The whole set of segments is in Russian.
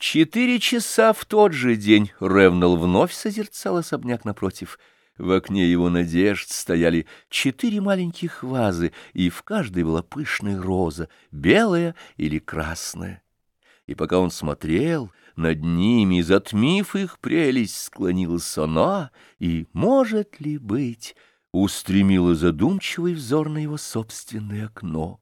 Четыре часа в тот же день Ревнал вновь созерцал особняк напротив. В окне его надежд стояли четыре маленьких вазы, и в каждой была пышная роза, белая или красная. И пока он смотрел, над ними, затмив их прелесть, склонилась она, и, может ли быть, устремила задумчивый взор на его собственное окно.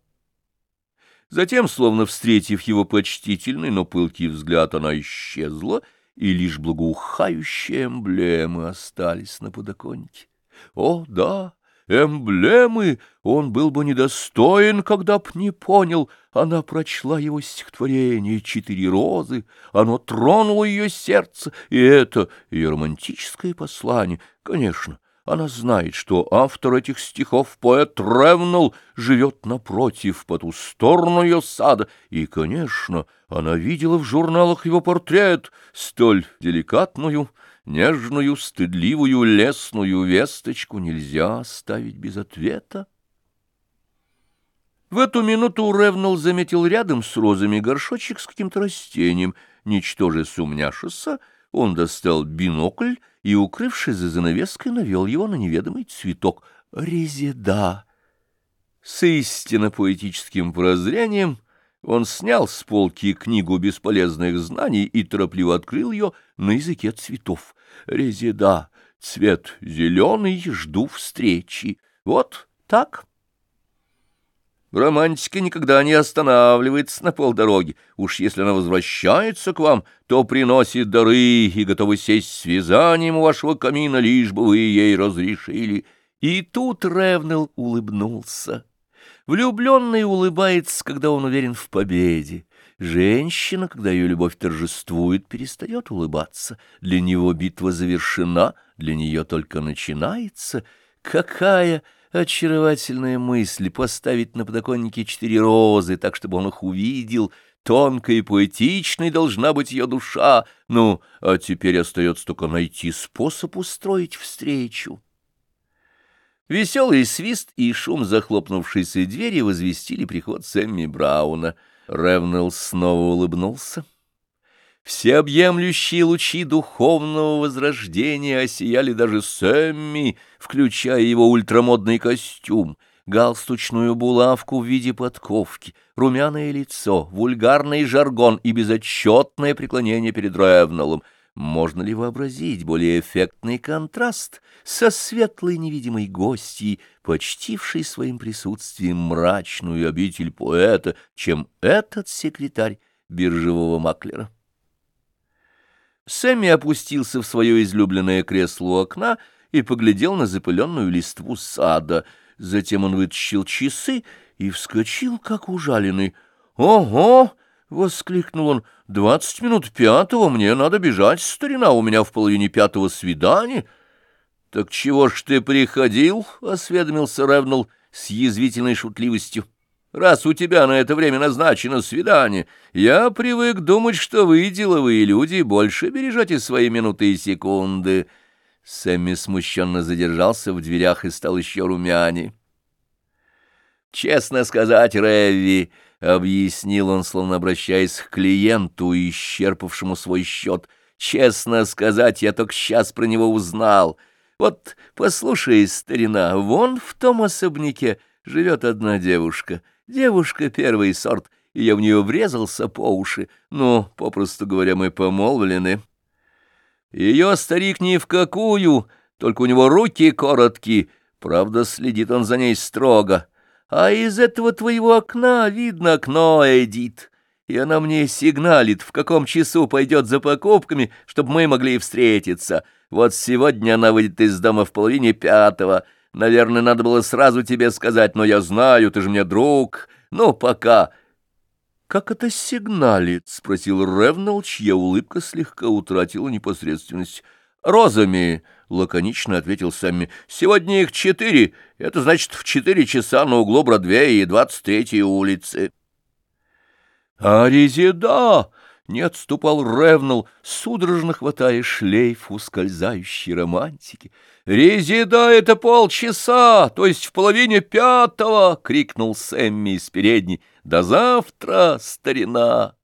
Затем, словно встретив его почтительный, но пылкий взгляд, она исчезла, и лишь благоухающие эмблемы остались на подоконнике. О, да, эмблемы! Он был бы недостоин, когда б не понял. Она прочла его стихотворение «Четыре розы», оно тронуло ее сердце, и это ее романтическое послание, конечно, — она знает, что автор этих стихов, поэт Ревнал, живет напротив, по ту сторону ее сада, и, конечно, она видела в журналах его портрет, столь деликатную, нежную, стыдливую, лесную весточку нельзя оставить без ответа. В эту минуту Ревнал заметил рядом с розами горшочек с каким-то растением, ничтоже сумняшися, он достал бинокль и, укрывшись за занавеской, навел его на неведомый цветок резида. С истинно поэтическим прозрением он снял с полки книгу бесполезных знаний и торопливо открыл ее на языке цветов. Резида, цвет зеленый, жду встречи. Вот так. Романтика никогда не останавливается на полдороги. Уж если она возвращается к вам, то приносит дары и готова сесть с вязанием у вашего камина, лишь бы вы ей разрешили. И тут Ревнел улыбнулся. Влюбленный улыбается, когда он уверен в победе. Женщина, когда ее любовь торжествует, перестает улыбаться. Для него битва завершена, для нее только начинается. Какая очаровательная мысль поставить на подоконнике четыре розы, так, чтобы он их увидел. Тонкой и поэтичной должна быть ее душа. Ну, а теперь остается только найти способ устроить встречу. Веселый свист и шум захлопнувшейся двери возвестили приход Сэмми Брауна. Ревнелл снова улыбнулся. Всеобъемлющие лучи духовного возрождения осияли даже Сэмми, включая его ультрамодный костюм, галстучную булавку в виде подковки, румяное лицо, вульгарный жаргон и безотчетное преклонение перед Ревнеллом. Можно ли вообразить более эффектный контраст со светлой невидимой гостьей, почтившей своим присутствием мрачную обитель поэта, чем этот секретарь биржевого маклера? Сэмми опустился в свое излюбленное кресло у окна и поглядел на запыленную листву сада. Затем он вытащил часы и вскочил, как ужаленный. «Ого!» — воскликнул он. «Двадцать минут пятого, мне надо бежать, старина, у меня в половине пятого свидания». «Так чего ж ты приходил?» — осведомился Ревнул с язвительной шутливостью раз у тебя на это время назначено свидание. Я привык думать, что вы, деловые люди, больше бережете свои минуты и секунды». Сэмми смущенно задержался в дверях и стал еще румяней. «Честно сказать, Рэви», — объяснил он, словно обращаясь к клиенту, исчерпавшему свой счет, — «честно сказать, я только сейчас про него узнал. Вот, послушай, старина, вон в том особняке живет одна девушка». Девушка первый сорт, и я в нее врезался по уши. Ну, попросту говоря, мы помолвлены. Ее старик ни в какую, только у него руки короткие, правда, следит он за ней строго. А из этого твоего окна видно окно, Эдит, и она мне сигналит, в каком часу пойдет за покупками, чтобы мы могли встретиться. Вот сегодня она выйдет из дома в половине пятого — Наверное, надо было сразу тебе сказать, но я знаю, ты же мне друг. Ну, пока. — Как это сигналит? — спросил Ревнал, чья улыбка слегка утратила непосредственность. — Розами, — лаконично ответил Сэмми. — Сегодня их четыре. Это значит в четыре часа на углу Бродвея и двадцать третьей улицы. — А резида! Не отступал Ревнал, судорожно хватая шлейф ускользающей романтики. «Резида — это полчаса, то есть в половине пятого!» — крикнул Сэмми из передней. «До завтра, старина!»